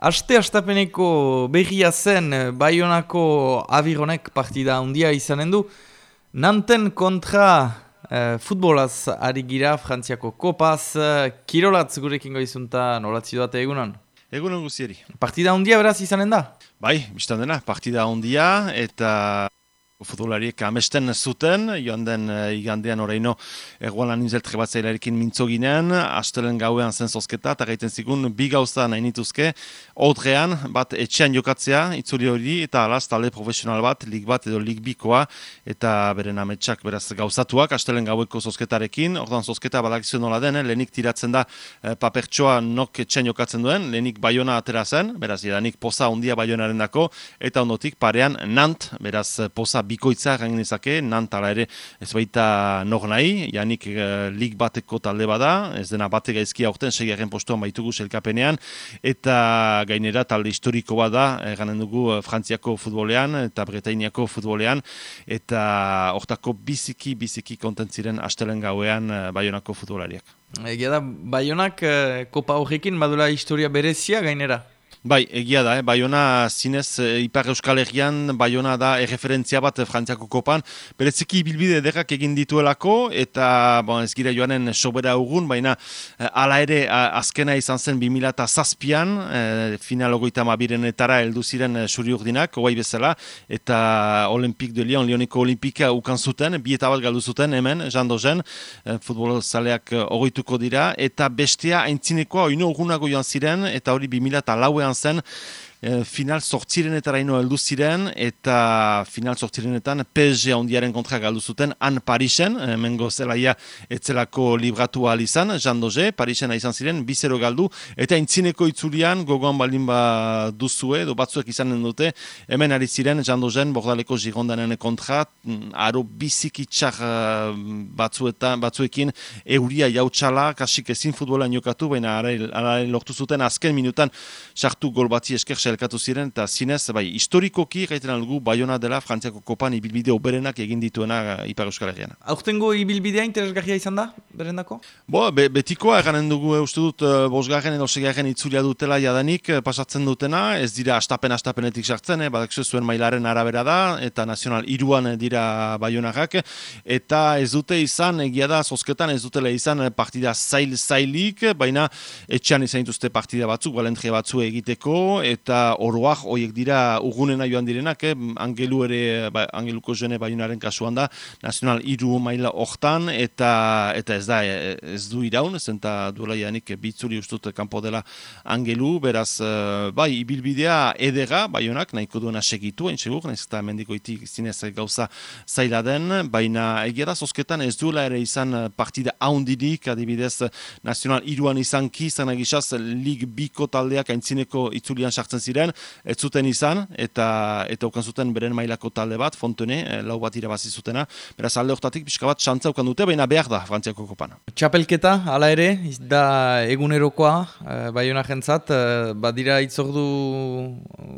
Aste astapeneko behia zen eh, Bayonako abironek partida handia izanen du. Nanten kontra uh, futbolaz ari gira Frantziako kopaz. Uh, kirolatz gurekin goizunta nolatzi duate egunon? Egunon guzieri. Partida handia beraz izanen da? Bai, biztan dena, partida handia eta futbolariek amesten zuten, joan den uh, igandean oraino egualan nintzelt trebatzailarekin mintzo ginen, astelen gauean zen zozketa, eta gaiten zigun bi gauza nahi nituzke, outrean, bat etxean jokatzea, itzuli hori, eta alaz talde profesional bat, lig bat edo lig bikoa, eta beren ametsak beraz gauzatuak, astelen gaueko zozketarekin, ordan zozketa badakizu nola den, eh? lehenik tiratzen da uh, papertsoa nok etxean jokatzen duen, lehenik baiona atera zen, beraz, edanik poza ondia baionaren dako, eta ondotik parean nant, beraz, poza bikoitza gangin ezake, nantara ere ez baita nor nahi, janik uh, lig bateko talde bada, ez dena bate gaizkia aurten, segiaren postuan baitugu selkapenean, eta gainera talde historiko bada, ganen dugu uh, Frantziako futbolean, eta Bretainiako futbolean, eta hortako biziki, biziki kontentziren astelen gauean uh, Bayonako futbolariak. Egia da, Bayonak uh, kopa horrekin badula historia berezia gainera? Bai, egia da, eh? Baiona zinez e, Ipar Euskal Herrian, Baiona da erreferentzia bat Frantziako kopan. Bereziki bilbide ederrak egin dituelako, eta bon, ez gira joanen sobera ugun, baina e, ala ere azkena izan zen 2000 zazpian, e, final ogoita mabirenetara eldu ziren suri urdinak, oai bezala, eta Olimpik de Lyon, Lyoniko Olimpika ukan zuten, bi eta bat galdu zuten hemen, jando zen, e, futbol zaleak ogoituko dira, eta bestea aintzinekoa oino urgunago joan ziren, eta hori 2000 lauean zen e, final sortzirenetara ino heldu ziren eta final sortzirenetan PSG ondiaren kontra galdu zuten han Parisen, e, mengo zelaia etzelako libratu izan, Jean Doge, Parisen izan ziren, bizero galdu, eta intzineko itzulian gogoan baldin ba duzue, edo batzuek izanen dute, hemen ari ziren Jean Dogen bordaleko girondanen kontra, mm, aro bizikitsak uh, batzuetan, batzuekin euria jautxala, kasik ezin futbolan jokatu, baina ara lortu zuten azken minutan sartu gol batzi esker elkatu ziren, eta zinez, bai, historikoki gaiten algu Bayona dela Frantziako kopan ibilbide oberenak egin dituena uh, Ipar Euskal Herrian. Aurtengo ibilbidea interesgarria izan da, berendako? Bo, be, betikoa, eganen dugu, e, uste dut, uh, bosgarren edo segarren itzulia dutela jadanik, pasatzen dutena, ez dira astapen-astapenetik sartzen, eh, badak zuen mailaren arabera da, eta nazional iruan dira Bayonakak, eta ez dute izan, egia da, zozketan ez dutela izan partida zail-zailik, baina etxean izan dituzte partida batzuk, balentria batzu egiteko, eta oroak horiek dira ugunena joan direnak, eh? angelu ere, ba, angeluko jene baiunaren kasuan da, nazional iru maila hortan, eta eta ez da, ez du iraun, zenta duela janik bitzuri ustut kanpo dela angelu, beraz, uh, bai, ibilbidea edera, baiunak, nahiko duena segitu, hain segur, nahiz eta mendikoitik zinez gauza zaila den, baina egera zozketan ez duela ere izan partida haundidik, adibidez, nazional iruan izan ki, zan egizaz, lig biko taldeak aintzineko itzulian sartzen ziren, ez zuten izan, eta eta ukan zuten beren mailako talde bat, fontene, e, lau bat irabazi zutena, beraz alde hortatik pixka bat xantza ukan dute, baina behar da, Frantziako kopana. Txapelketa, hala ere, da egunerokoa, e, bai jentzat, e, badira itzordu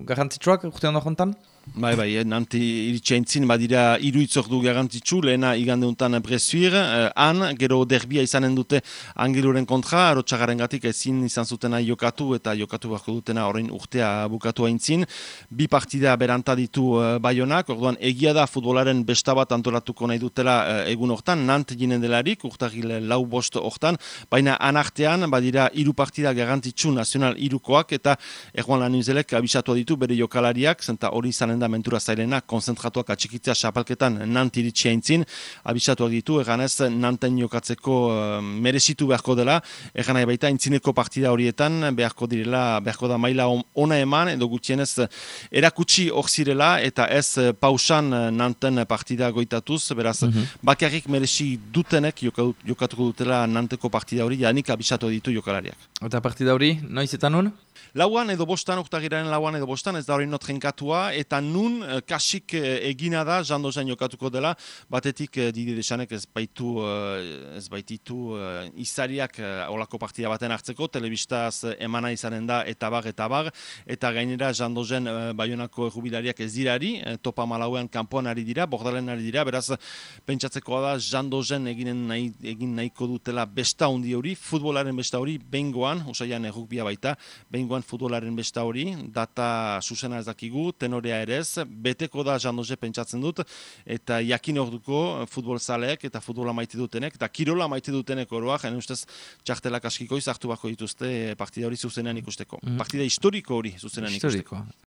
garrantzitsuak, urtean da jontan? Bai, bai, eh, nanti iritsaintzin badira iruitzok garantitzu, lehena igande untan brezuir, eh, han, gero derbia izanen dute angeluren kontra, arotxagaren gatik ezin izan zutena jokatu eta jokatu beharko dutena horrein urtea bukatu haintzin. Bi partida beranta ditu eh, baionak, orduan egia da futbolaren bestabat antolatuko nahi dutela eh, egun hortan, nant ginen delarik, urtagil lau bost hortan, baina anartean badira iru partida garantitzu nazional irukoak eta erguan lan abisatu ditu bere jokalariak, zenta hori izan izanen da mentura zailena, konzentratuak atxikitzea xapalketan nant iritsi haintzin, abisatuak ditu, eganez nanten jokatzeko uh, merezitu beharko dela, egan nahi baita intzineko partida horietan beharko direla, beharko da maila ona eman, edo gutxienez erakutsi hor zirela, eta ez eh, pausan eh, nanten partida goitatuz, beraz, mm bakarrik merezi dutenek jokatuko dutela nanteko partida hori, janik abisatu ditu jokalariak. Eta partida hori, noiz eta nun? Lauan edo bostan, oktagiraren lauan edo bostan, ez da hori not eta nun uh, kasik uh, egina da, jando zen jokatuko dela, batetik uh, Didi Desanek ez baitu, ez baititu izariak olako partida baten hartzeko, telebistaz emana izanen da, eta bar, eta bar, eta gainera jando zen uh, baionako errubilariak ez dirari, topa malauean kanpoan ari dira, bordalen ari dira, beraz, pentsatzeko da, jando zen eginen nahi, egin nahiko dutela besta hundi hori, futbolaren besta hori, bengoan, usaian errukbia baita, bengoan futbolaren besta hori, data susena ez dakigu, tenorea ere ez, beteko da jandoze pentsatzen dut, eta jakin orduko futbol zaleek eta futbola maite dutenek, eta kirola maite dutenek oroa, jene ustez txartelak askiko izartu bako dituzte partida hori zuzenean ikusteko. Mm. Partida historiko hori zuzenean ikusteko.